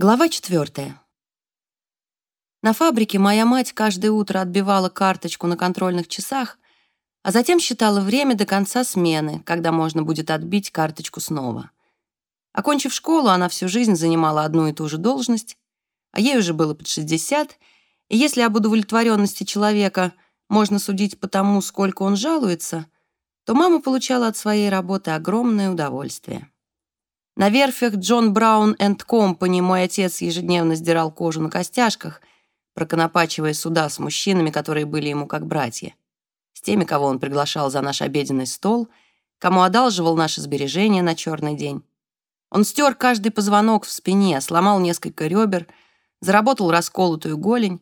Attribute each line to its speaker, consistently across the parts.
Speaker 1: Глава четвертая. На фабрике моя мать каждое утро отбивала карточку на контрольных часах, а затем считала время до конца смены, когда можно будет отбить карточку снова. Окончив школу, она всю жизнь занимала одну и ту же должность, а ей уже было под 60, и если об удовлетворенности человека можно судить по тому, сколько он жалуется, то мама получала от своей работы огромное удовольствие. На верфях Джон Браун энд Компани мой отец ежедневно сдирал кожу на костяшках, проконопачивая суда с мужчинами, которые были ему как братья. С теми, кого он приглашал за наш обеденный стол, кому одалживал наши сбережения на черный день. Он стер каждый позвонок в спине, сломал несколько ребер, заработал расколотую голень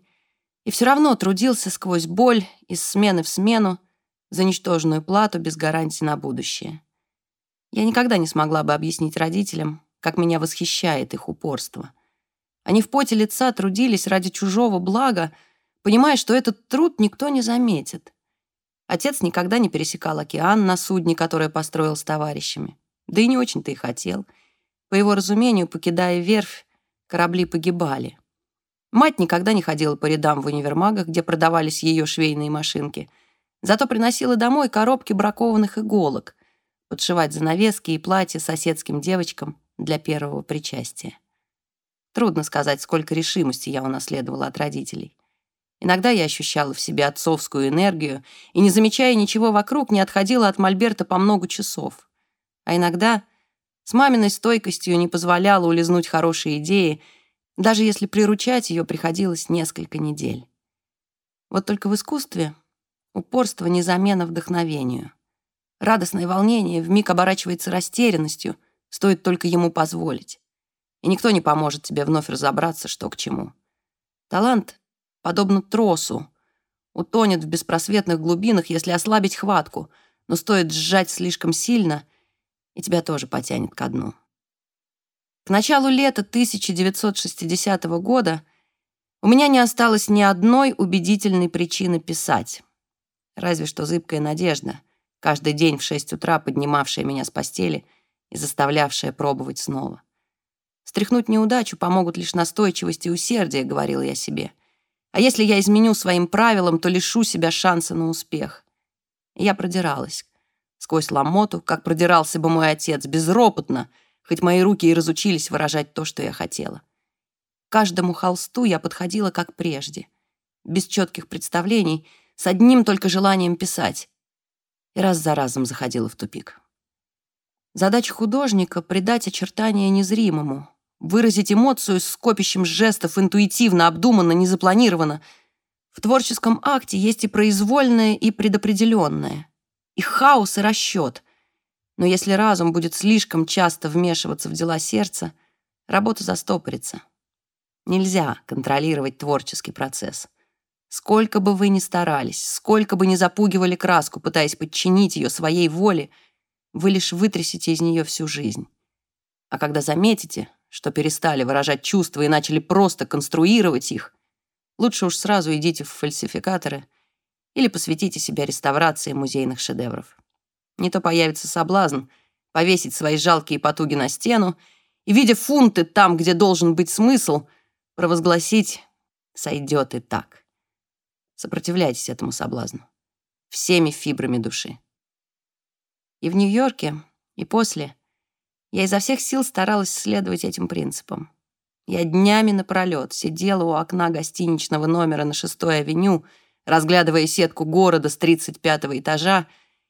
Speaker 1: и все равно трудился сквозь боль из смены в смену за ничтожную плату без гарантии на будущее. Я никогда не смогла бы объяснить родителям, как меня восхищает их упорство. Они в поте лица трудились ради чужого блага, понимая, что этот труд никто не заметит. Отец никогда не пересекал океан на судне, которое построил с товарищами. Да и не очень-то и хотел. По его разумению, покидая верфь, корабли погибали. Мать никогда не ходила по рядам в универмагах, где продавались ее швейные машинки. Зато приносила домой коробки бракованных иголок, подшивать занавески и платья соседским девочкам для первого причастия. Трудно сказать, сколько решимости я унаследовала от родителей. Иногда я ощущала в себе отцовскую энергию и, не замечая ничего вокруг, не отходила от мольберта по много часов. А иногда с маминой стойкостью не позволяла улизнуть хорошие идеи, даже если приручать ее приходилось несколько недель. Вот только в искусстве упорство не замена вдохновению. Радостное волнение вмиг оборачивается растерянностью, стоит только ему позволить и никто не поможет тебе вновь разобраться, что к чему. Талант, подобно тросу, утонет в беспросветных глубинах, если ослабить хватку, но стоит сжать слишком сильно, и тебя тоже потянет ко дну. К началу лета 1960 года у меня не осталось ни одной убедительной причины писать. Разве что зыбкая надежда, каждый день в 6 утра поднимавшая меня с постели и заставлявшая пробовать снова. Стряхнуть неудачу помогут лишь настойчивость и усердие, говорила я себе. А если я изменю своим правилам, то лишу себя шанса на успех. Я продиралась. Сквозь ломоту, как продирался бы мой отец, безропотно, хоть мои руки и разучились выражать то, что я хотела. К каждому холсту я подходила как прежде, без четких представлений, с одним только желанием писать. И раз за разом заходила в тупик. Задача художника — придать очертания незримому, выразить эмоцию с скопищем жестов интуитивно, обдуманно, незапланированно. В творческом акте есть и произвольное, и предопределенное, и хаос, и расчет. Но если разум будет слишком часто вмешиваться в дела сердца, работа застопорится. Нельзя контролировать творческий процесс. Сколько бы вы ни старались, сколько бы ни запугивали краску, пытаясь подчинить ее своей воле, вы лишь вытрясете из нее всю жизнь. А когда заметите, что перестали выражать чувства и начали просто конструировать их, лучше уж сразу идите в фальсификаторы или посвятите себя реставрации музейных шедевров. Не то появится соблазн повесить свои жалкие потуги на стену и, видя фунты там, где должен быть смысл, провозгласить «сойдет и так». Сопротивляйтесь этому соблазну всеми фибрами души. И в Нью-Йорке, и после — я изо всех сил старалась следовать этим принципам. Я днями напролет сидела у окна гостиничного номера на 6-й авеню, разглядывая сетку города с 35-го этажа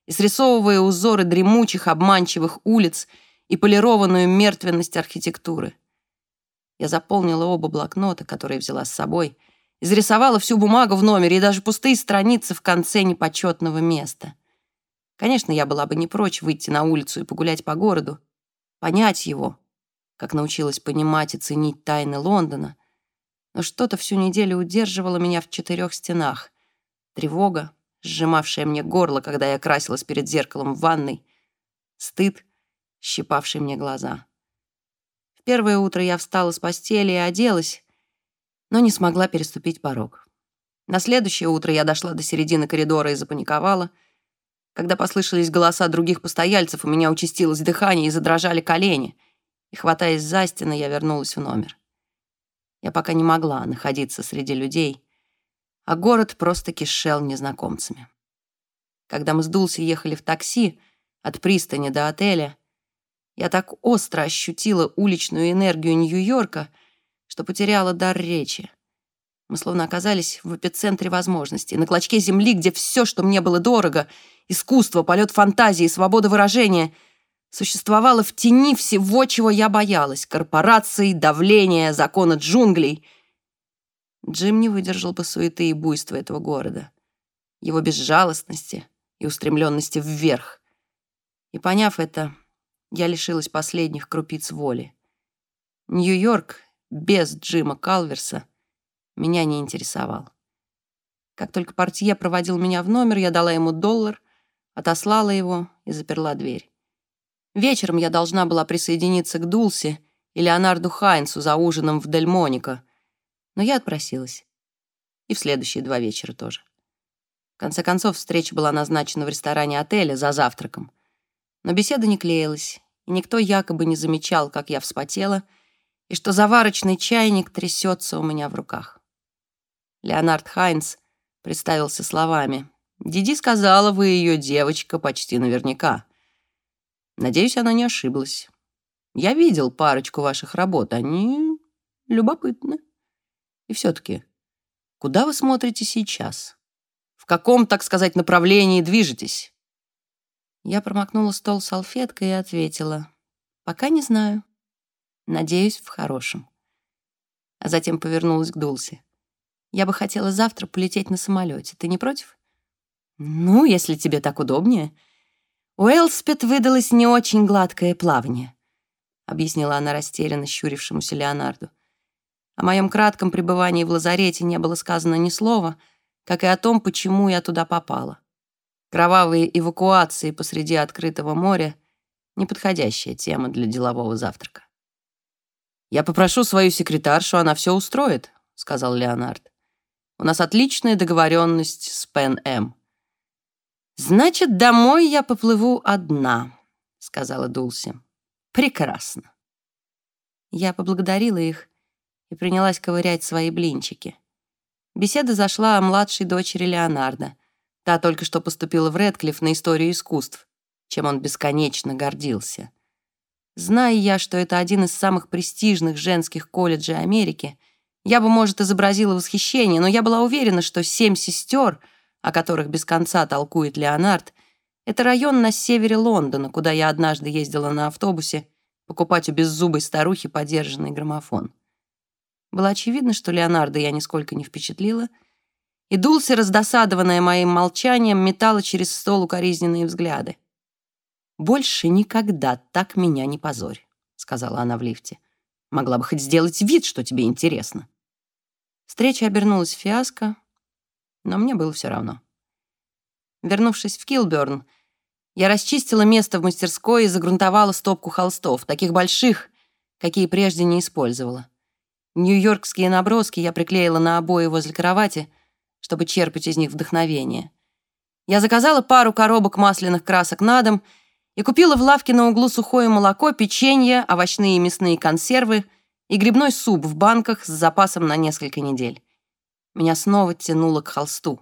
Speaker 1: и срисовывая узоры дремучих, обманчивых улиц и полированную мертвенность архитектуры. Я заполнила оба блокнота, которые взяла с собой, изрисовала всю бумагу в номере и даже пустые страницы в конце непочетного места. Конечно, я была бы не прочь выйти на улицу и погулять по городу, понять его, как научилась понимать и ценить тайны Лондона, но что-то всю неделю удерживало меня в четырех стенах. Тревога, сжимавшая мне горло, когда я красилась перед зеркалом в ванной, стыд, щипавший мне глаза. В первое утро я встала с постели и оделась, но не смогла переступить порог. На следующее утро я дошла до середины коридора и запаниковала — когда послышались голоса других постояльцев, у меня участилось дыхание и задрожали колени. И, хватаясь за стены, я вернулась в номер. Я пока не могла находиться среди людей, а город просто кишел незнакомцами. Когда мы с Дулси ехали в такси от пристани до отеля, я так остро ощутила уличную энергию Нью-Йорка, что потеряла дар речи. Мы словно оказались в эпицентре возможностей, на клочке земли, где все, что мне было дорого — искусство, полет фантазии, свобода выражения — существовало в тени всего, чего я боялась — корпораций, давления, закона джунглей. Джим не выдержал бы суеты и буйства этого города, его безжалостности и устремленности вверх. И поняв это, я лишилась последних крупиц воли. Нью-Йорк без Джима Калверса — меня не интересовал. Как только портье проводил меня в номер, я дала ему доллар, отослала его и заперла дверь. Вечером я должна была присоединиться к Дулсе и Леонарду Хайнсу за ужином в Дель Моника, но я отпросилась. И в следующие два вечера тоже. В конце концов, встреча была назначена в ресторане отеля за завтраком. Но беседа не клеилась, и никто якобы не замечал, как я вспотела, и что заварочный чайник трясется у меня в руках. Леонард Хайнс представился словами. «Диди сказала, вы ее девочка почти наверняка. Надеюсь, она не ошиблась. Я видел парочку ваших работ, они любопытны. И все-таки, куда вы смотрите сейчас? В каком, так сказать, направлении движетесь?» Я промокнула стол салфеткой и ответила. «Пока не знаю. Надеюсь, в хорошем». А затем повернулась к Дулси. Я бы хотела завтра полететь на самолете. Ты не против? Ну, если тебе так удобнее. У Элспет выдалось не очень гладкое плавание, объяснила она растерянно щурившемуся Леонарду. О моем кратком пребывании в лазарете не было сказано ни слова, как и о том, почему я туда попала. Кровавые эвакуации посреди открытого моря — неподходящая тема для делового завтрака. «Я попрошу свою секретаршу, она все устроит», — сказал Леонард. У нас отличная договоренность с Пен М. «Значит, домой я поплыву одна», — сказала Дулси. «Прекрасно». Я поблагодарила их и принялась ковырять свои блинчики. Беседа зашла о младшей дочери Леонардо. Та только что поступила в Редклифф на историю искусств, чем он бесконечно гордился. Зная я, что это один из самых престижных женских колледжей Америки, я бы, может, изобразила восхищение, но я была уверена, что «Семь сестер», о которых без конца толкует Леонард, это район на севере Лондона, куда я однажды ездила на автобусе покупать у беззубой старухи подержанный граммофон. Было очевидно, что Леонардо я нисколько не впечатлила, и Дулси, раздосадованная моим молчанием, метала через стол укоризненные взгляды. «Больше никогда так меня не позорь», — сказала она в лифте. «Могла бы хоть сделать вид, что тебе интересно». Встреча обернулась фиаско, но мне было все равно. Вернувшись в Килберн, я расчистила место в мастерской и загрунтовала стопку холстов, таких больших, какие прежде не использовала. Нью-Йоркские наброски я приклеила на обои возле кровати, чтобы черпать из них вдохновение. Я заказала пару коробок масляных красок на дом и купила в лавке на углу сухое молоко, печенье, овощные и мясные консервы — и грибной суп в банках с запасом на несколько недель. Меня снова тянуло к холсту,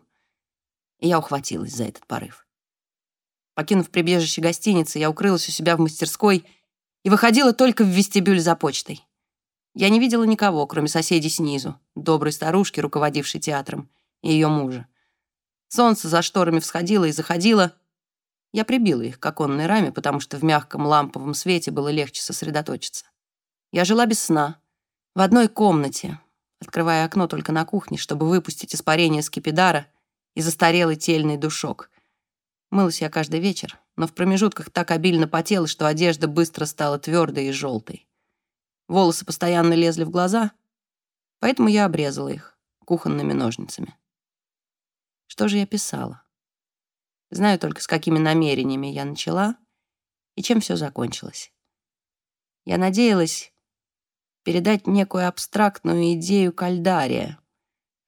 Speaker 1: и я ухватилась за этот порыв. Покинув прибежище гостиницы, я укрылась у себя в мастерской и выходила только в вестибюль за почтой. Я не видела никого, кроме соседей снизу, доброй старушки, руководившей театром, и ее мужа. Солнце за шторами всходило и заходило. Я прибила их к оконной раме, потому что в мягком ламповом свете было легче сосредоточиться. Я жила без сна, в одной комнате, открывая окно только на кухне, чтобы выпустить испарение скипидара и застарелый тельный душок. Мылась я каждый вечер, но в промежутках так обильно потела, что одежда быстро стала твердой и желтой. Волосы постоянно лезли в глаза, поэтому я обрезала их кухонными ножницами. Что же я писала? Знаю только, с какими намерениями я начала и чем все закончилось. Я надеялась, передать некую абстрактную идею кальдария,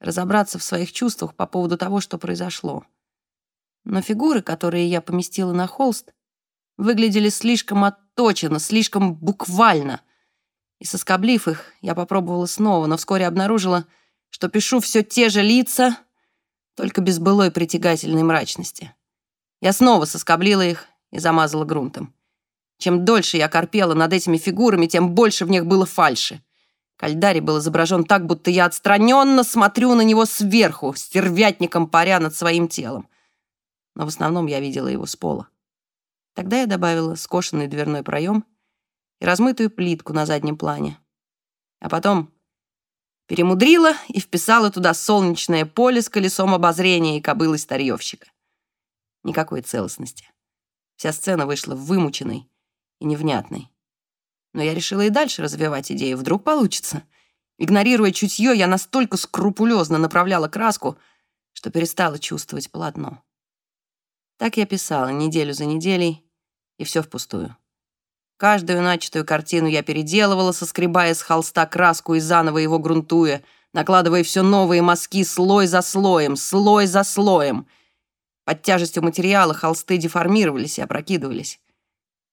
Speaker 1: разобраться в своих чувствах по поводу того, что произошло. Но фигуры, которые я поместила на холст, выглядели слишком отточенно, слишком буквально. И соскоблив их, я попробовала снова, но вскоре обнаружила, что пишу все те же лица, только без былой притягательной мрачности. Я снова соскоблила их и замазала грунтом. Чем дольше я корпела над этими фигурами, тем больше в них было фальши. Кальдари был изображен так, будто я отстраненно смотрю на него сверху, стервятником паря над своим телом. Но в основном я видела его с пола. Тогда я добавила скошенный дверной проем и размытую плитку на заднем плане. А потом перемудрила и вписала туда солнечное поле с колесом обозрения и кобылой старьевщика. Никакой целостности. Вся сцена вышла вымученной и невнятной. Но я решила и дальше развивать идею. Вдруг получится. Игнорируя чутье, я настолько скрупулезно направляла краску, что перестала чувствовать полотно. Так я писала неделю за неделей, и все впустую. Каждую начатую картину я переделывала, соскребая с холста краску и заново его грунтуя, накладывая все новые мазки слой за слоем, слой за слоем. Под тяжестью материала холсты деформировались и опрокидывались.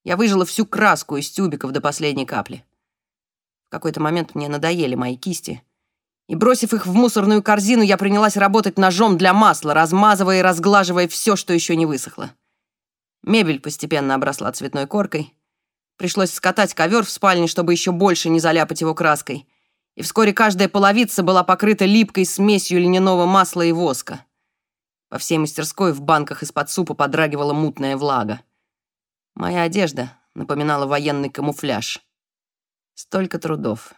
Speaker 1: Я выжила всю краску из тюбиков до последней капли. В какой-то момент мне надоели мои кисти, и, бросив их в мусорную корзину, я принялась работать ножом для масла, размазывая и разглаживая все, что еще не высохло. Мебель постепенно обросла цветной коркой. Пришлось скатать ковер в спальне, чтобы еще больше не заляпать его краской. И вскоре каждая половица была покрыта липкой смесью льняного масла и воска. По всей мастерской в банках из-под супа подрагивала мутная влага. Моя одежда напоминала военный камуфляж. Столько трудов.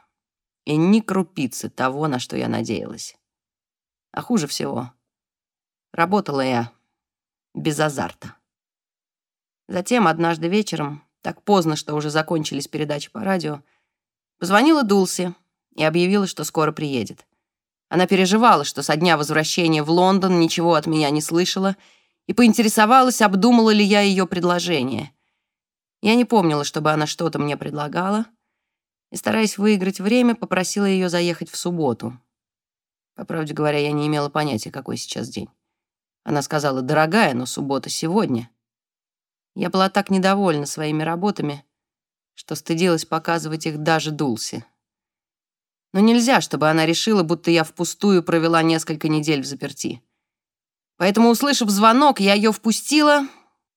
Speaker 1: И ни крупицы того, на что я надеялась. А хуже всего, работала я без азарта. Затем однажды вечером, так поздно, что уже закончились передачи по радио, позвонила Дулси и объявила, что скоро приедет. Она переживала, что со дня возвращения в Лондон ничего от меня не слышала, и поинтересовалась, обдумала ли я ее предложение. Я не помнила, чтобы она что-то мне предлагала, и, стараясь выиграть время, попросила ее заехать в субботу. По правде говоря, я не имела понятия, какой сейчас день. Она сказала, дорогая, но суббота сегодня. Я была так недовольна своими работами, что стыдилась показывать их даже Дулси. Но нельзя, чтобы она решила, будто я впустую провела несколько недель в заперти. Поэтому, услышав звонок, я ее впустила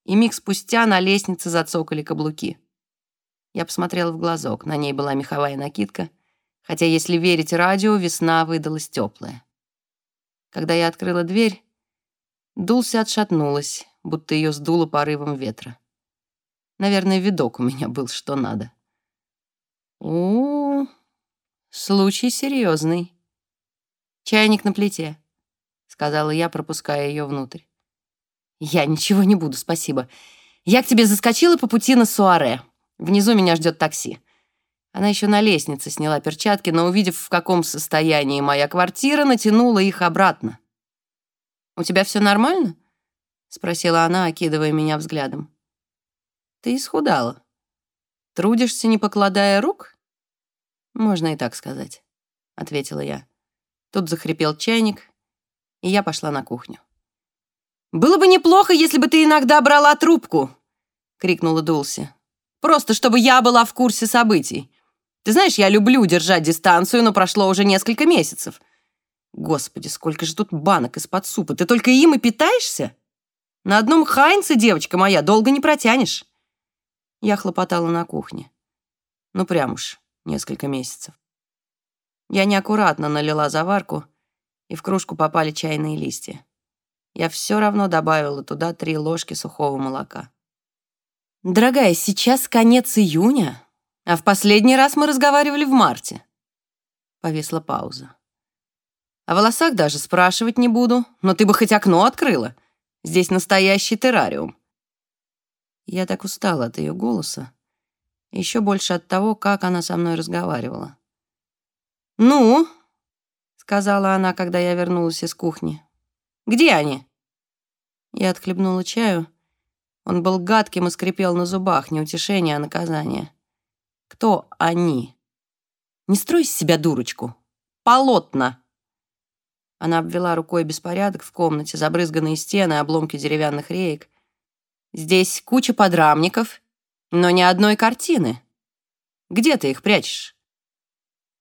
Speaker 1: и миг спустя на лестнице зацокали каблуки. Я посмотрела в глазок, на ней была меховая накидка, хотя, если верить радио, весна выдалась теплая. Когда я открыла дверь, Дулси отшатнулась, будто ее сдуло порывом ветра. Наверное, видок у меня был что надо. у, -у, -у случай серьезный. Чайник на плите, сказала я, пропуская ее внутрь. «Я ничего не буду, спасибо. Я к тебе заскочила по пути на суаре. Внизу меня ждет такси». Она еще на лестнице сняла перчатки, но, увидев, в каком состоянии моя квартира, натянула их обратно. «У тебя все нормально?» — спросила она, окидывая меня взглядом. «Ты исхудала. Трудишься, не покладая рук?» «Можно и так сказать», — ответила я. Тут захрипел чайник, и я пошла на кухню. «Было бы неплохо, если бы ты иногда брала трубку!» — крикнула Дулси. «Просто чтобы я была в курсе событий. Ты знаешь, я люблю держать дистанцию, но прошло уже несколько месяцев. Господи, сколько же тут банок из-под супа. Ты только им и питаешься? На одном Хайнце, девочка моя, долго не протянешь». Я хлопотала на кухне. Ну, прям уж несколько месяцев. Я неаккуратно налила заварку, и в кружку попали чайные листья я все равно добавила туда три ложки сухого молока. «Дорогая, сейчас конец июня, а в последний раз мы разговаривали в марте». Повисла пауза. «О волосах даже спрашивать не буду, но ты бы хоть окно открыла. Здесь настоящий террариум». Я так устала от ее голоса, еще больше от того, как она со мной разговаривала. «Ну?» — сказала она, когда я вернулась из кухни. Где они?» Я отхлебнула чаю. Он был гадким и скрипел на зубах, не утешение, а наказание. «Кто они?» «Не строй из себя дурочку! Полотна!» Она обвела рукой беспорядок в комнате, забрызганные стены, обломки деревянных реек. «Здесь куча подрамников, но ни одной картины. Где ты их прячешь?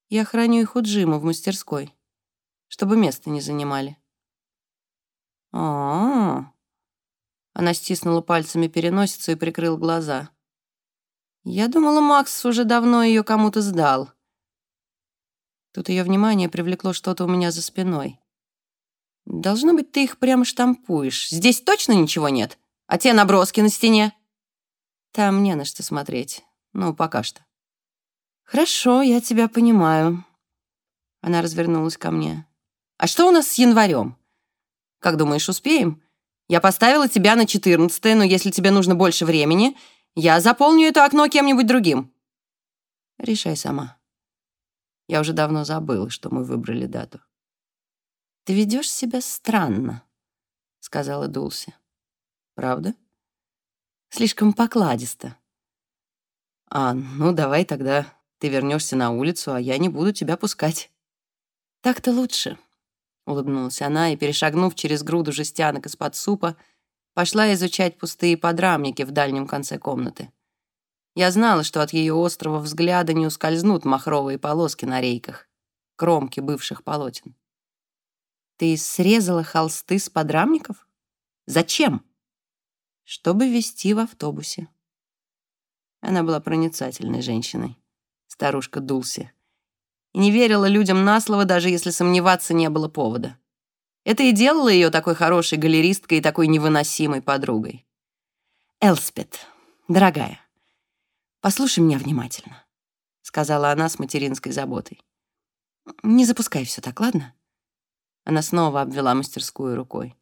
Speaker 1: Я храню их у Джима в мастерской, чтобы место не занимали. А, -а, -а. Она стиснула пальцами переносицу и прикрыла глаза. Я думала, Макс уже давно ее кому-то сдал. Тут ее внимание привлекло что-то у меня за спиной. Должно быть, ты их прямо штампуешь. Здесь точно ничего нет? А те наброски на стене? Там не на что смотреть. Ну, пока что. Хорошо, я тебя понимаю. Она развернулась ко мне. А что у нас с январем? Как думаешь, успеем? Я поставила тебя на 14 но если тебе нужно больше времени, я заполню это окно кем-нибудь другим. Решай сама. Я уже давно забыла, что мы выбрали дату. «Ты ведешь себя странно», — сказала Дулси. «Правда?» «Слишком покладисто». «А, ну давай тогда ты вернешься на улицу, а я не буду тебя пускать». «Так-то лучше», — улыбнулась она и, перешагнув через груду жестянок из-под супа, пошла изучать пустые подрамники в дальнем конце комнаты. Я знала, что от ее острого взгляда не ускользнут махровые полоски на рейках, кромки бывших полотен. Ты срезала холсты с подрамников? Зачем? Чтобы везти в автобусе. Она была проницательной женщиной, старушка Дулси, и не верила людям на слово, даже если сомневаться не было повода. Это и делало ее такой хорошей галеристкой и такой невыносимой подругой. «Элспет, дорогая, послушай меня внимательно», — сказала она с материнской заботой. «Не запускай все так, ладно? Она снова обвела мастерскую рукой.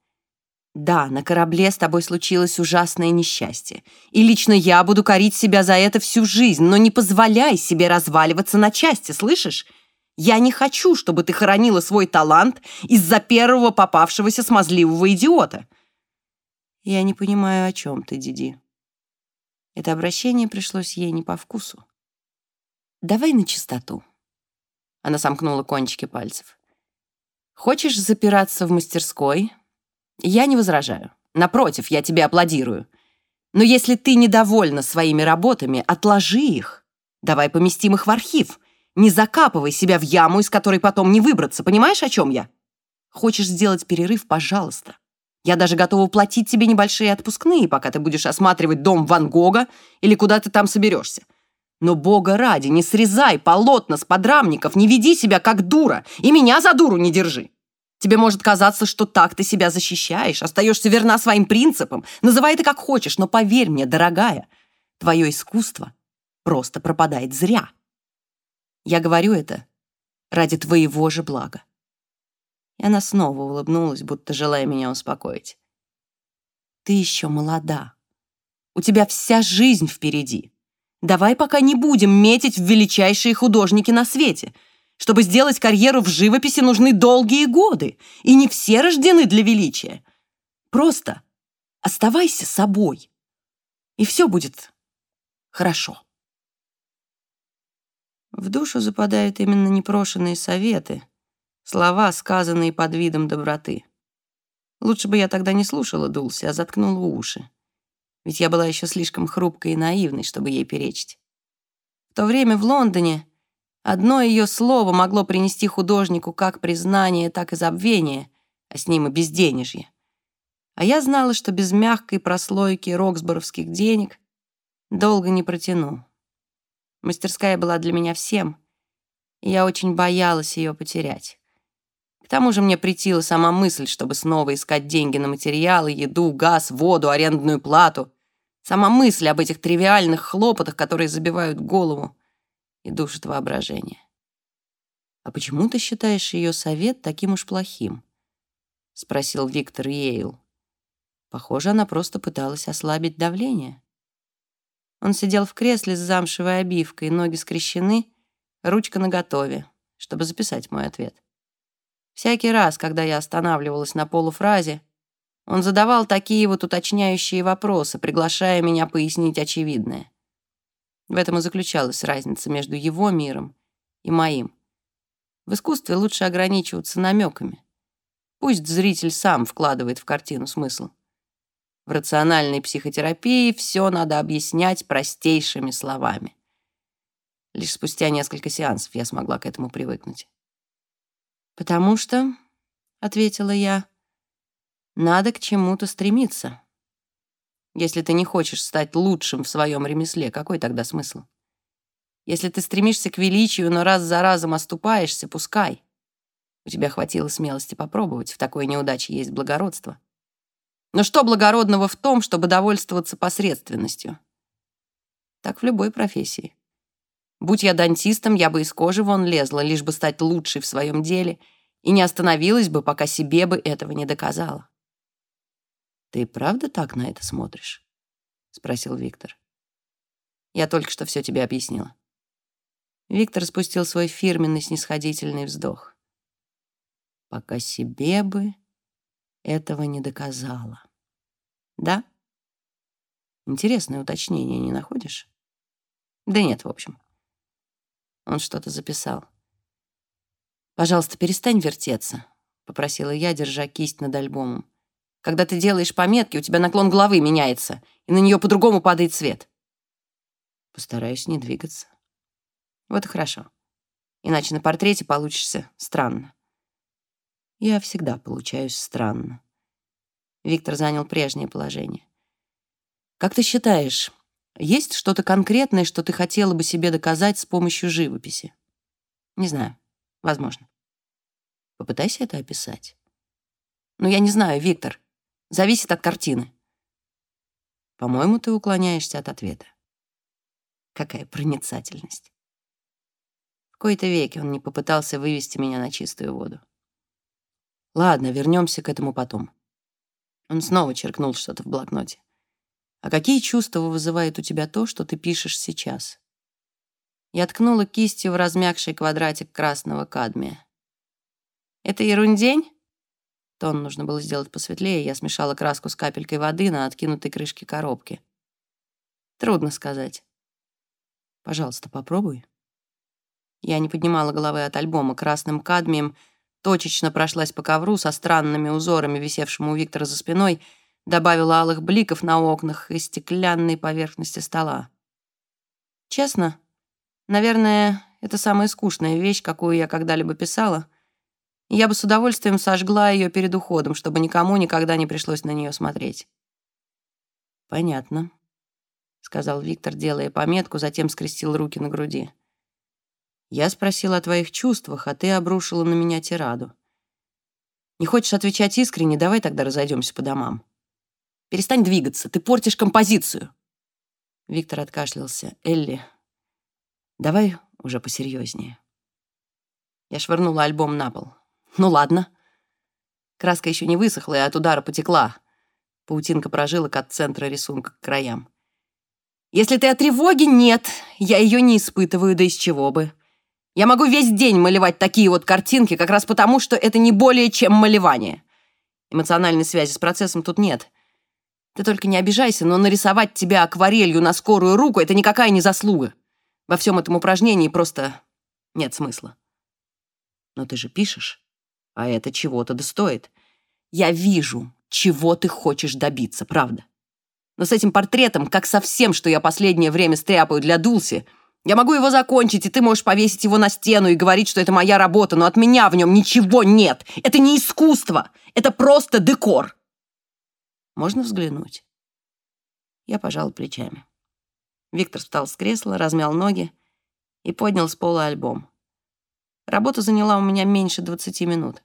Speaker 1: «Да, на корабле с тобой случилось ужасное несчастье. И лично я буду корить себя за это всю жизнь, но не позволяй себе разваливаться на части, слышишь? Я не хочу, чтобы ты хоронила свой талант из-за первого попавшегося смазливого идиота». «Я не понимаю, о чем ты, Диди». Это обращение пришлось ей не по вкусу. «Давай на чистоту». Она сомкнула кончики пальцев. Хочешь запираться в мастерской? Я не возражаю. Напротив, я тебе аплодирую. Но если ты недовольна своими работами, отложи их. Давай поместим их в архив. Не закапывай себя в яму, из которой потом не выбраться. Понимаешь, о чем я? Хочешь сделать перерыв, пожалуйста. Я даже готова платить тебе небольшие отпускные, пока ты будешь осматривать дом Ван Гога или куда ты там соберешься. Но, бога ради, не срезай полотна с подрамников, не веди себя как дура, и меня за дуру не держи. Тебе может казаться, что так ты себя защищаешь, остаешься верна своим принципам, называй это как хочешь, но поверь мне, дорогая, твое искусство просто пропадает зря. Я говорю это ради твоего же блага. И она снова улыбнулась, будто желая меня успокоить. Ты еще молода. У тебя вся жизнь впереди. Давай пока не будем метить в величайшие художники на свете. Чтобы сделать карьеру в живописи, нужны долгие годы, и не все рождены для величия. Просто оставайся собой, и все будет хорошо. В душу западают именно непрошенные советы, слова, сказанные под видом доброты. Лучше бы я тогда не слушала Дулси, а заткнула уши ведь я была еще слишком хрупкой и наивной, чтобы ей перечить. В то время в Лондоне одно ее слово могло принести художнику как признание, так и забвение, а с ним и безденежье. А я знала, что без мягкой прослойки роксборовских денег долго не протяну. Мастерская была для меня всем, и я очень боялась ее потерять. К тому же мне притила сама мысль, чтобы снова искать деньги на материалы, еду, газ, воду, арендную плату. Сама мысль об этих тривиальных хлопотах, которые забивают голову и душат воображение. «А почему ты считаешь ее совет таким уж плохим?» — спросил Виктор Йейл. Похоже, она просто пыталась ослабить давление. Он сидел в кресле с замшевой обивкой, ноги скрещены, ручка наготове, чтобы записать мой ответ. Всякий раз, когда я останавливалась на полуфразе, он задавал такие вот уточняющие вопросы, приглашая меня пояснить очевидное. В этом и заключалась разница между его миром и моим. В искусстве лучше ограничиваться намеками. Пусть зритель сам вкладывает в картину смысл. В рациональной психотерапии все надо объяснять простейшими словами. Лишь спустя несколько сеансов я смогла к этому привыкнуть. «Потому что», — ответила я, — «надо к чему-то стремиться. Если ты не хочешь стать лучшим в своем ремесле, какой тогда смысл? Если ты стремишься к величию, но раз за разом оступаешься, пускай. У тебя хватило смелости попробовать, в такой неудаче есть благородство. Но что благородного в том, чтобы довольствоваться посредственностью? Так в любой профессии. Будь я дантистом, я бы из кожи вон лезла, лишь бы стать лучшей в своем деле, и не остановилась бы, пока себе бы этого не доказала. «Ты правда так на это смотришь?» — спросил Виктор. «Я только что все тебе объяснила». Виктор спустил свой фирменный снисходительный вздох. «Пока себе бы этого не доказала». «Да?» Интересное уточнение не находишь? Да нет, в общем. Он что-то записал. «Пожалуйста, перестань вертеться», — попросила я, держа кисть над альбомом. «Когда ты делаешь пометки, у тебя наклон головы меняется, и на нее по-другому падает свет». Постараюсь не двигаться. Вот и хорошо. Иначе на портрете получишься странно. Я всегда получаюсь странно. Виктор занял прежнее положение. Как ты считаешь, есть что-то конкретное, что ты хотела бы себе доказать с помощью живописи? Не знаю. Возможно. Попытайся это описать. Ну, я не знаю, Виктор. Зависит от картины. По-моему, ты уклоняешься от ответа. Какая проницательность. В кои-то веки он не попытался вывести меня на чистую воду. Ладно, вернемся к этому потом. Он снова черкнул что-то в блокноте. А какие чувства вызывает у тебя то, что ты пишешь сейчас? Я ткнула кистью в размягший квадратик красного кадмия. Это ерундень? Тон нужно было сделать посветлее, я смешала краску с капелькой воды на откинутой крышке коробки. Трудно сказать. Пожалуйста, попробуй. Я не поднимала головы от альбома. Красным кадмием точечно прошлась по ковру со странными узорами, висевшему у Виктора за спиной — добавила алых бликов на окнах и стеклянной поверхности стола. Честно, наверное, это самая скучная вещь, какую я когда-либо писала. Я бы с удовольствием сожгла ее перед уходом, чтобы никому никогда не пришлось на нее смотреть. «Понятно», — сказал Виктор, делая пометку, затем скрестил руки на груди. «Я спросил о твоих чувствах, а ты обрушила на меня тираду. Не хочешь отвечать искренне, давай тогда разойдемся по домам». Перестань двигаться, ты портишь композицию. Виктор откашлялся. Элли, давай уже посерьезнее. Я швырнула альбом на пол. Ну ладно. Краска еще не высохла и от удара потекла. Паутинка прожилок от центра рисунка к краям. Если ты о тревоге, нет, я ее не испытываю, да из чего бы. Я могу весь день малевать такие вот картинки, как раз потому, что это не более чем малевание. Эмоциональной связи с процессом тут нет. Ты только не обижайся, но нарисовать тебя акварелью на скорую руку — это никакая не заслуга. Во всем этом упражнении просто нет смысла. Но ты же пишешь, а это чего-то достоит. Я вижу, чего ты хочешь добиться, правда. Но с этим портретом, как со всем, что я последнее время стряпаю для Дулси, я могу его закончить, и ты можешь повесить его на стену и говорить, что это моя работа, но от меня в нем ничего нет. Это не искусство, это просто декор. Можно взглянуть?» Я пожал плечами. Виктор встал с кресла, размял ноги и поднял с пола альбом. Работа заняла у меня меньше 20 минут.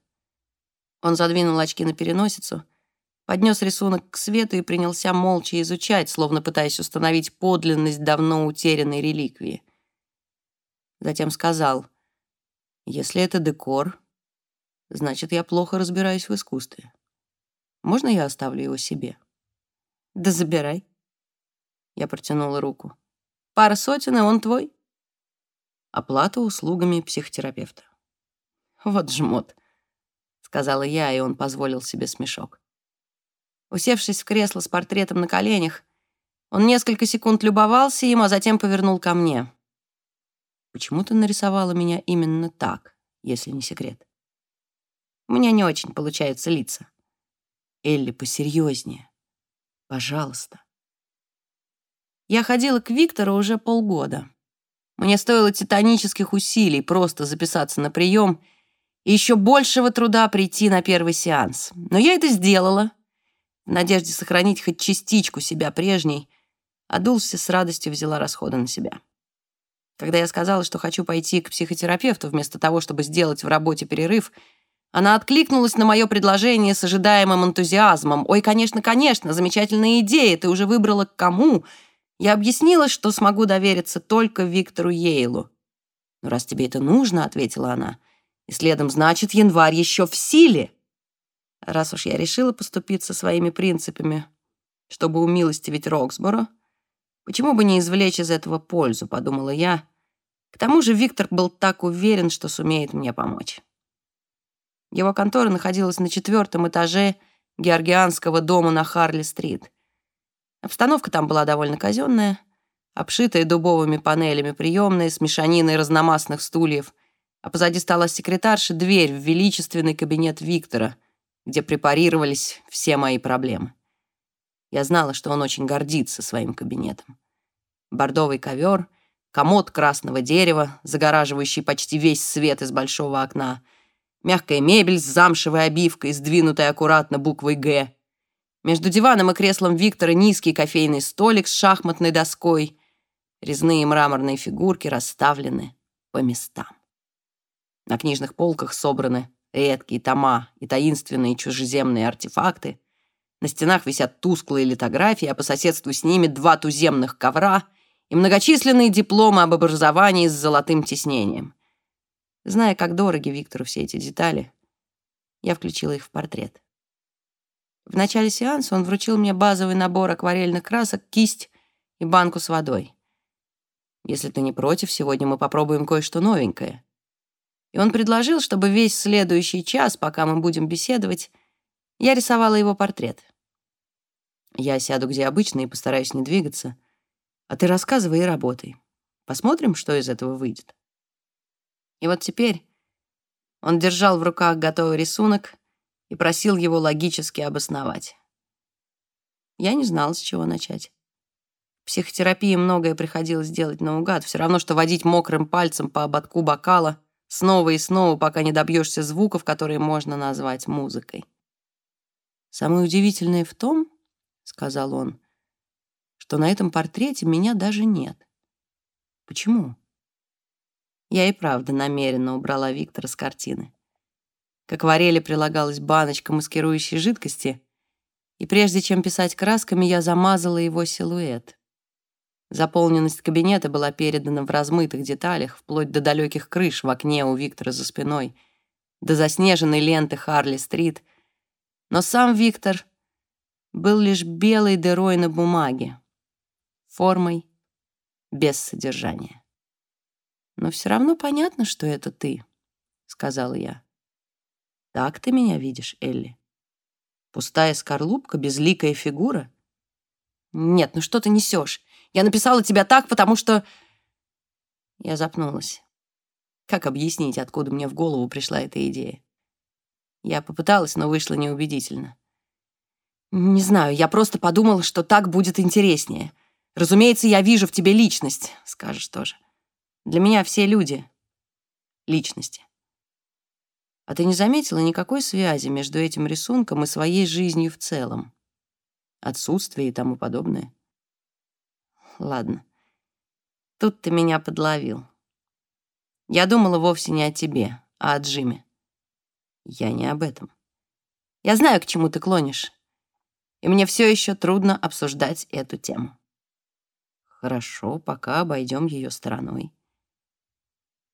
Speaker 1: Он задвинул очки на переносицу, поднес рисунок к свету и принялся молча изучать, словно пытаясь установить подлинность давно утерянной реликвии. Затем сказал, «Если это декор, значит, я плохо разбираюсь в искусстве. Можно я оставлю его себе?» «Да забирай». Я протянула руку. «Пара сотен, и он твой?» Оплата услугами психотерапевта. «Вот жмот», — сказала я, и он позволил себе смешок. Усевшись в кресло с портретом на коленях, он несколько секунд любовался им, а затем повернул ко мне. «Почему ты нарисовала меня именно так, если не секрет?» «У меня не очень получаются лица», Элли, посерьезнее. Пожалуйста. Я ходила к Виктору уже полгода. Мне стоило титанических усилий просто записаться на прием и еще большего труда прийти на первый сеанс. Но я это сделала, в надежде сохранить хоть частичку себя прежней, а Дулси с радостью взяла расходы на себя. Когда я сказала, что хочу пойти к психотерапевту вместо того, чтобы сделать в работе перерыв, она откликнулась на мое предложение с ожидаемым энтузиазмом. «Ой, конечно, конечно, замечательная идея, ты уже выбрала к кому?» Я объяснила, что смогу довериться только Виктору Ейлу. «Ну, раз тебе это нужно», — ответила она, «и следом, значит, январь еще в силе». Раз уж я решила поступиться своими принципами, чтобы умилостивить Роксборо, почему бы не извлечь из этого пользу, подумала я. К тому же Виктор был так уверен, что сумеет мне помочь. Его контора находилась на четвертом этаже георгианского дома на Харли-стрит. Обстановка там была довольно казенная, обшитая дубовыми панелями приемная с мешаниной разномастных стульев, а позади стола секретарши дверь в величественный кабинет Виктора, где препарировались все мои проблемы. Я знала, что он очень гордится своим кабинетом. Бордовый ковер, комод красного дерева, загораживающий почти весь свет из большого окна, мягкая мебель с замшевой обивкой, сдвинутой аккуратно буквой «Г», между диваном и креслом Виктора низкий кофейный столик с шахматной доской. Резные мраморные фигурки расставлены по местам. На книжных полках собраны редкие тома и таинственные чужеземные артефакты. На стенах висят тусклые литографии, а по соседству с ними два туземных ковра и многочисленные дипломы об образовании с золотым тиснением. Зная, как дороги Виктору все эти детали, я включила их в портрет. В начале сеанса он вручил мне базовый набор акварельных красок, кисть и банку с водой. Если ты не против, сегодня мы попробуем кое-что новенькое. И он предложил, чтобы весь следующий час, пока мы будем беседовать, я рисовала его портрет. Я сяду где обычно и постараюсь не двигаться, а ты рассказывай и работай. Посмотрим, что из этого выйдет. И вот теперь он держал в руках готовый рисунок, и просил его логически обосновать. Я не знала, с чего начать. В психотерапии многое приходилось делать наугад, все равно, что водить мокрым пальцем по ободку бокала снова и снова, пока не добьешься звуков, которые можно назвать музыкой. «Самое удивительное в том, — сказал он, — что на этом портрете меня даже нет. Почему?» Я и правда намеренно убрала Виктора с картины. К акварели прилагалась баночка маскирующей жидкости, и прежде чем писать красками, я замазала его силуэт. Заполненность кабинета была передана в размытых деталях, вплоть до далеких крыш в окне у Виктора за спиной, до заснеженной ленты Харли-стрит. Но сам Виктор был лишь белой дырой на бумаге, формой без содержания. «Но все равно понятно, что это ты», — сказала я. Так ты меня видишь, Элли? Пустая скорлупка, безликая фигура? Нет, ну что ты несешь? Я написала тебя так, потому что... Я запнулась. Как объяснить, откуда мне в голову пришла эта идея? Я попыталась, но вышло неубедительно. Не знаю, я просто подумала, что так будет интереснее. Разумеется, я вижу в тебе личность, скажешь тоже. Для меня все люди — личности. А ты не заметила никакой связи между этим рисунком и своей жизнью в целом? Отсутствие и тому подобное? Ладно. Тут ты меня подловил. Я думала вовсе не о тебе, а о Джиме. Я не об этом. Я знаю, к чему ты клонишь. И мне все еще трудно обсуждать эту тему. Хорошо, пока обойдем ее стороной.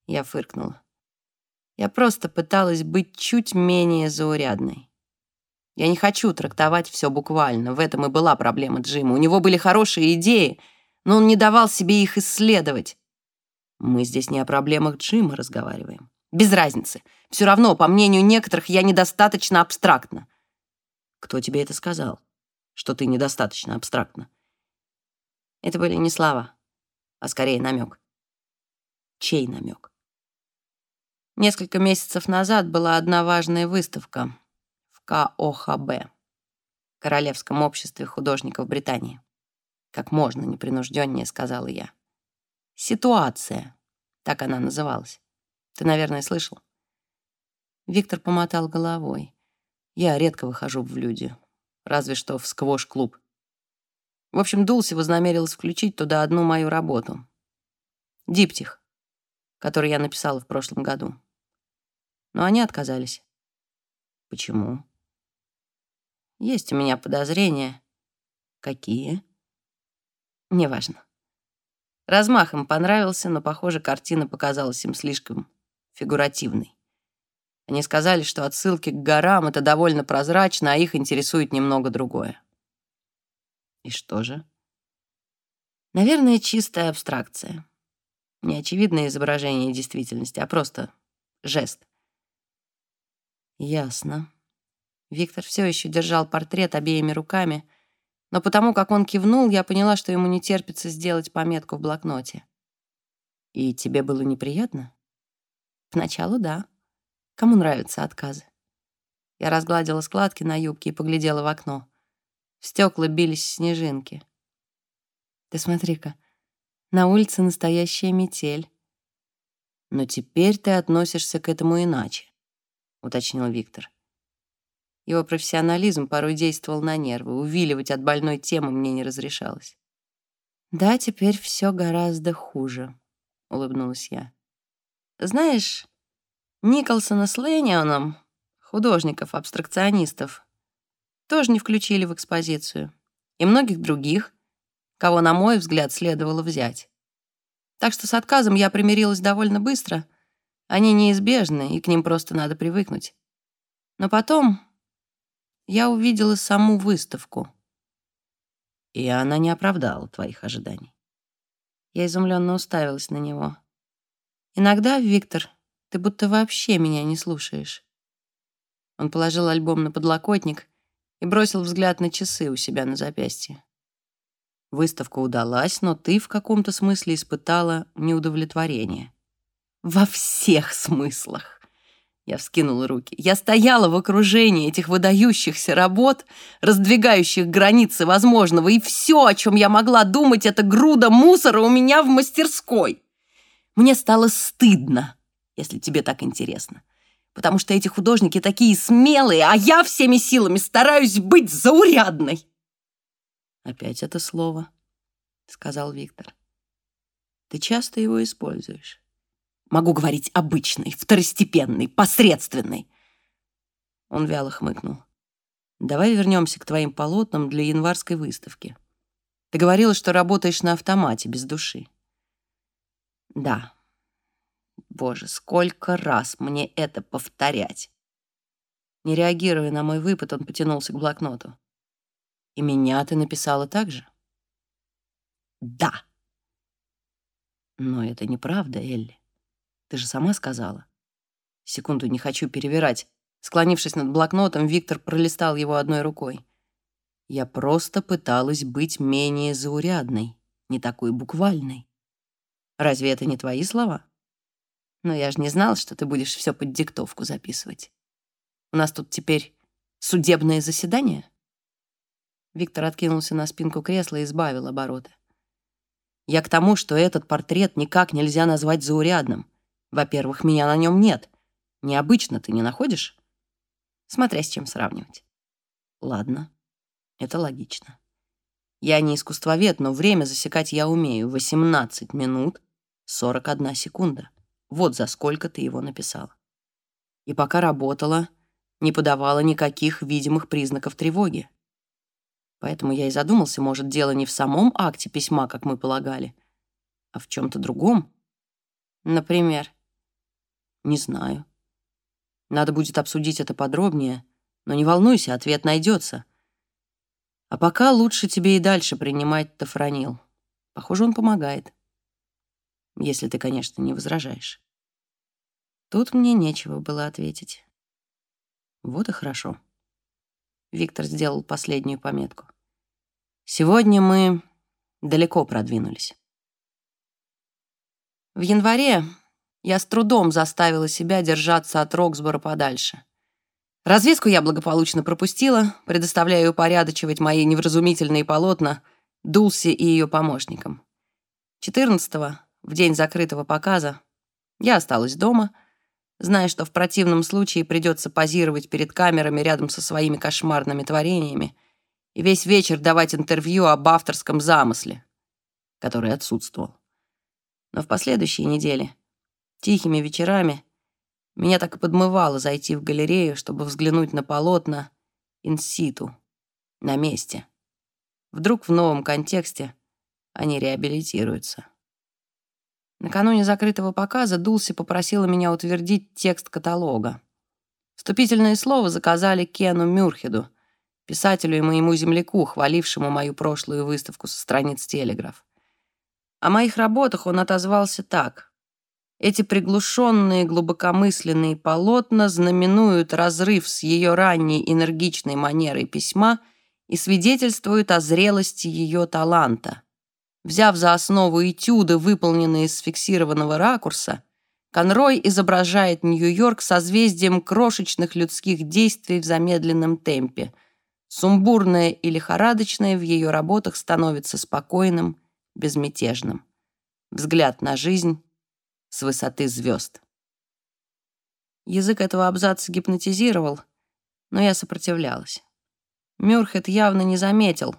Speaker 1: Я фыркнула. Я просто пыталась быть чуть менее заурядной. Я не хочу трактовать все буквально. В этом и была проблема Джима. У него были хорошие идеи, но он не давал себе их исследовать. Мы здесь не о проблемах Джима разговариваем. Без разницы. Все равно, по мнению некоторых, я недостаточно абстрактна. Кто тебе это сказал? Что ты недостаточно абстрактна? Это были не слова, а скорее намек. Чей намек? Несколько месяцев назад была одна важная выставка в КОХБ, Королевском обществе художников Британии. Как можно непринужденнее, сказала я. Ситуация Так она называлась. Ты, наверное, слышал? Виктор помотал головой. Я редко выхожу в люди, разве что в сквош-клуб. В общем, Дулси вознамерилась включить туда одну мою работу. Диптих, который я написала в прошлом году. Но они отказались. Почему? Есть у меня подозрения. Какие? Неважно. Размах им понравился, но, похоже, картина показалась им слишком фигуративной. Они сказали, что отсылки к горам — это довольно прозрачно, а их интересует немного другое. И что же? Наверное, чистая абстракция. Не очевидное изображение действительности, а просто жест. Ясно. Виктор все еще держал портрет обеими руками, но потому как он кивнул, я поняла, что ему не терпится сделать пометку в блокноте. И тебе было неприятно? Поначалу да. Кому нравятся отказы? Я разгладила складки на юбке и поглядела в окно. В стекла бились снежинки. Ты смотри-ка, на улице настоящая метель. Но теперь ты относишься к этому иначе, уточнил Виктор. Его профессионализм порой действовал на нервы, увиливать от больной темы мне не разрешалось. «Да, теперь все гораздо хуже», — улыбнулась я. «Знаешь, Николсона с Лэнионом, художников-абстракционистов, тоже не включили в экспозицию. И многих других, кого, на мой взгляд, следовало взять. Так что с отказом я примирилась довольно быстро. Они неизбежны, и к ним просто надо привыкнуть. Но потом я увидела саму выставку. И она не оправдала твоих ожиданий. Я изумленно уставилась на него. Иногда, Виктор, ты будто вообще меня не слушаешь». Он положил альбом на подлокотник и бросил взгляд на часы у себя на запястье. Выставка удалась, но ты в каком-то смысле испытала неудовлетворение. Во всех смыслах. Я вскинула руки. Я стояла в окружении этих выдающихся работ, раздвигающих границы возможного, и все, о чем я могла думать, это груда мусора у меня в мастерской. Мне стало стыдно если тебе так интересно. Потому что эти художники такие смелые, а я всеми силами стараюсь быть заурядной. Опять это слово, сказал Виктор. Ты часто его используешь. Могу говорить обычный, второстепенный, посредственный. Он вяло хмыкнул. Давай вернемся к твоим полотнам для январской выставки. Ты говорила, что работаешь на автомате, без души. Да, Боже, сколько раз мне это повторять? Не реагируя на мой выпад, он потянулся к блокноту. И меня ты написала так же? Да. Но это неправда, Элли. Ты же сама сказала. Секунду, не хочу перевирать. Склонившись над блокнотом, Виктор пролистал его одной рукой. Я просто пыталась быть менее заурядной, не такой буквальной. Разве это не твои слова? Но я же не знал, что ты будешь все под диктовку записывать. У нас тут теперь судебное заседание?» Виктор откинулся на спинку кресла и избавил обороты. «Я к тому, что этот портрет никак нельзя назвать заурядным. Во-первых, меня на нем нет. Необычно ты не находишь? Смотря с чем сравнивать. Ладно, это логично. Я не искусствовед, но время засекать я умею. 18 минут 41 секунда. Вот за сколько ты его написала. И пока работала, не подавала никаких видимых признаков тревоги. Поэтому я и задумался, может, дело не в самом акте письма, как мы полагали, а в чем-то другом. Например? Не знаю. Надо будет обсудить это подробнее, но не волнуйся, ответ найдется. А пока лучше тебе и дальше принимать тофронил. Похоже, он помогает. Если ты, конечно, не возражаешь. Тут мне нечего было ответить. Вот и хорошо. Виктор сделал последнюю пометку. Сегодня мы далеко продвинулись. В январе я с трудом заставила себя держаться от Роксбора подальше. Развеску я благополучно пропустила, предоставляя упорядочивать мои невразумительные полотна Дулси и ее помощникам. 14 в день закрытого показа, Я осталась дома, зная, что в противном случае придется позировать перед камерами рядом со своими кошмарными творениями и весь вечер давать интервью об авторском замысле, который отсутствовал. Но в последующие недели, тихими вечерами, меня так и подмывало зайти в галерею, чтобы взглянуть на полотна инситу, на месте. Вдруг в новом контексте они реабилитируются. Накануне закрытого показа Дулси попросила меня утвердить текст каталога. Вступительное слово заказали Кену Мюрхеду, писателю и моему земляку, хвалившему мою прошлую выставку со страниц «Телеграф». О моих работах он отозвался так. Эти приглушенные глубокомысленные полотна знаменуют разрыв с ее ранней энергичной манерой письма и свидетельствуют о зрелости ее таланта. Взяв за основу этюды, выполненные с фиксированного ракурса, Конрой изображает Нью-Йорк созвездием крошечных людских действий в замедленном темпе. Сумбурное и лихорадочное в ее работах становится спокойным, безмятежным. Взгляд на жизнь с высоты звезд. Язык этого абзаца гипнотизировал, но я сопротивлялась. Мюрхет явно не заметил,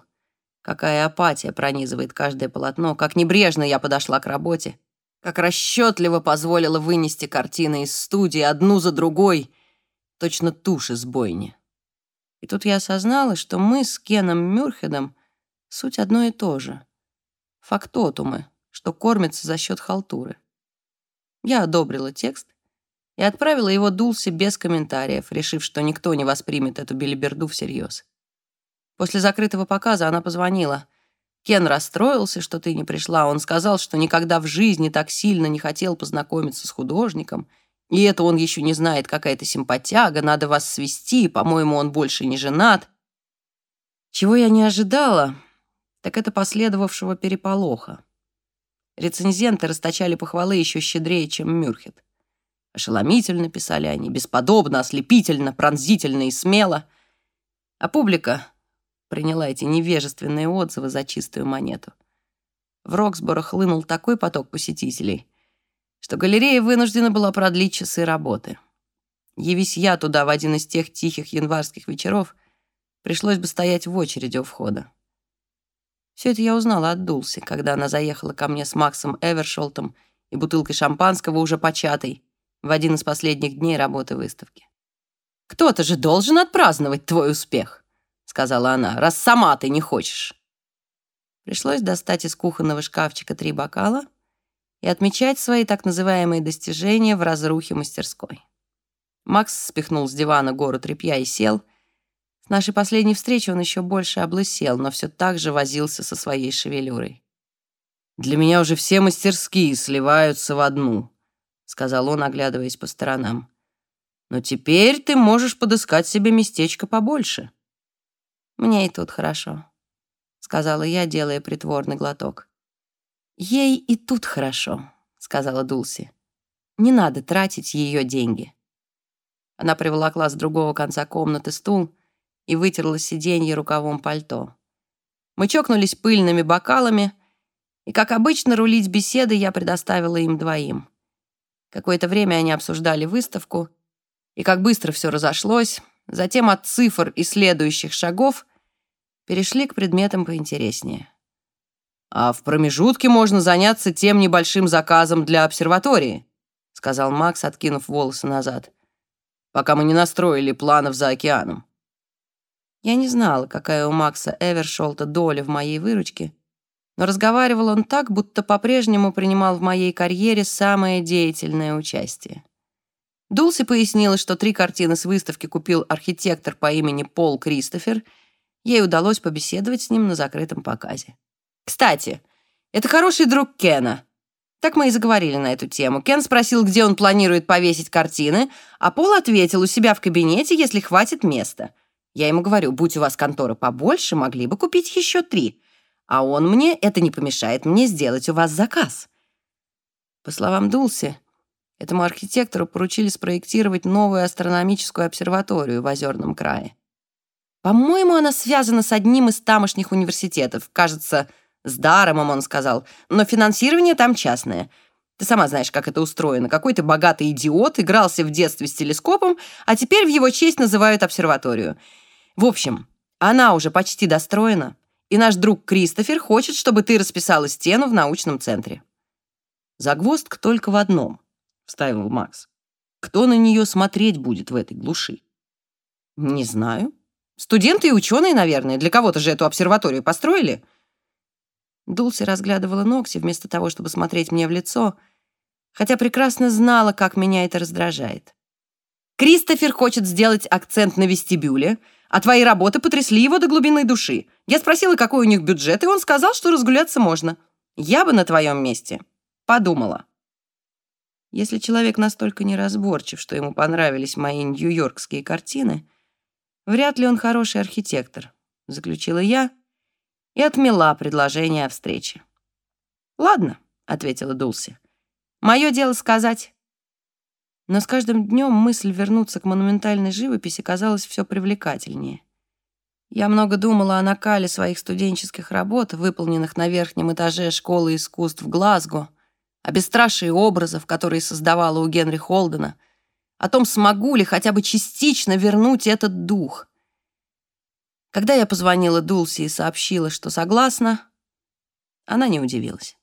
Speaker 1: какая апатия пронизывает каждое полотно, как небрежно я подошла к работе, как расчетливо позволила вынести картины из студии одну за другой, точно тушь из бойни. И тут я осознала, что мы с Кеном Мюрхедом суть одно и то же. Фактотумы, что кормятся за счет халтуры. Я одобрила текст и отправила его Дулсе без комментариев, решив, что никто не воспримет эту билиберду всерьез. После закрытого показа она позвонила. Кен расстроился, что ты не пришла. Он сказал, что никогда в жизни так сильно не хотел познакомиться с художником. И это он еще не знает, какая то симпатяга, надо вас свести, по-моему, он больше не женат. Чего я не ожидала, так это последовавшего переполоха. Рецензенты расточали похвалы еще щедрее, чем Мюрхет. Ошеломительно писали они, бесподобно, ослепительно, пронзительно и смело. А публика приняла эти невежественные отзывы за чистую монету. В Роксборо хлынул такой поток посетителей, что галерея вынуждена была продлить часы работы. Явись я туда в один из тех тихих январских вечеров, пришлось бы стоять в очереди у входа. Все это я узнала от Дулси, когда она заехала ко мне с Максом Эвершолтом и бутылкой шампанского уже початой в один из последних дней работы выставки. «Кто-то же должен отпраздновать твой успех», — сказала она, «раз сама ты не хочешь». Пришлось достать из кухонного шкафчика три бокала и отмечать свои так называемые достижения в разрухе мастерской. Макс спихнул с дивана гору тряпья и сел — с нашей последней встречи он еще больше облысел, но все так же возился со своей шевелюрой. «Для меня уже все мастерские сливаются в одну», — сказал он, оглядываясь по сторонам. «Но теперь ты можешь подыскать себе местечко побольше». «Мне и тут хорошо», — сказала я, делая притворный глоток. «Ей и тут хорошо», — сказала Дулси. «Не надо тратить ее деньги». Она приволокла с другого конца комнаты стул, и вытерла сиденье рукавом пальто. Мы чокнулись пыльными бокалами, и, как обычно, рулить беседы я предоставила им двоим. Какое-то время они обсуждали выставку, и как быстро все разошлось, затем от цифр и следующих шагов перешли к предметам поинтереснее. «А в промежутке можно заняться тем небольшим заказом для обсерватории», сказал Макс, откинув волосы назад, «пока мы не настроили планов за океаном. Я не знала, какая у Макса Эвершолта доля в моей выручке, но разговаривал он так, будто по-прежнему принимал в моей карьере самое деятельное участие. Дулси пояснила, что три картины с выставки купил архитектор по имени Пол Кристофер. Ей удалось побеседовать с ним на закрытом показе. «Кстати, это хороший друг Кена», так мы и заговорили на эту тему. Кен спросил, где он планирует повесить картины, а Пол ответил у себя в кабинете, если хватит места. Я ему говорю, будь у вас контора побольше, могли бы купить еще три. А он мне, это не помешает мне сделать у вас заказ. По словам Дулси, этому архитектору поручили спроектировать новую астрономическую обсерваторию в Озерном крае. По-моему, она связана с одним из тамошних университетов. Кажется, с Даромом, он сказал. Но финансирование там частное. Ты сама знаешь, как это устроено. Какой-то богатый идиот игрался в детстве с телескопом, а теперь в его честь называют обсерваторию. В общем, она уже почти достроена, и наш друг Кристофер хочет, чтобы ты расписала стену в научном центре. Загвоздка только в одном, вставил Макс. Кто на нее смотреть будет в этой глуши? Не знаю. Студенты и ученые, наверное. Для кого-то же эту обсерваторию построили. Дулси разглядывала Нокси вместо того, чтобы смотреть мне в лицо, хотя прекрасно знала, как меня это раздражает. Кристофер хочет сделать акцент на вестибюле, а твои работы потрясли его до глубины души. Я спросила, какой у них бюджет, и он сказал, что разгуляться можно. Я бы на твоем месте подумала. Если человек настолько неразборчив, что ему понравились мои нью-йоркские картины, вряд ли он хороший архитектор, заключила я и отмела предложение о встрече. «Ладно», — ответила Дулси, — «мое дело сказать». Но с каждым днем мысль вернуться к монументальной живописи казалась все привлекательнее. Я много думала о накале своих студенческих работ, выполненных на верхнем этаже школы искусств в Глазго, о бесстрашии образов, которые создавала у Генри Холдена, о том, смогу ли хотя бы частично вернуть этот дух. Когда я позвонила Дулси и сообщила, что согласна, она не удивилась.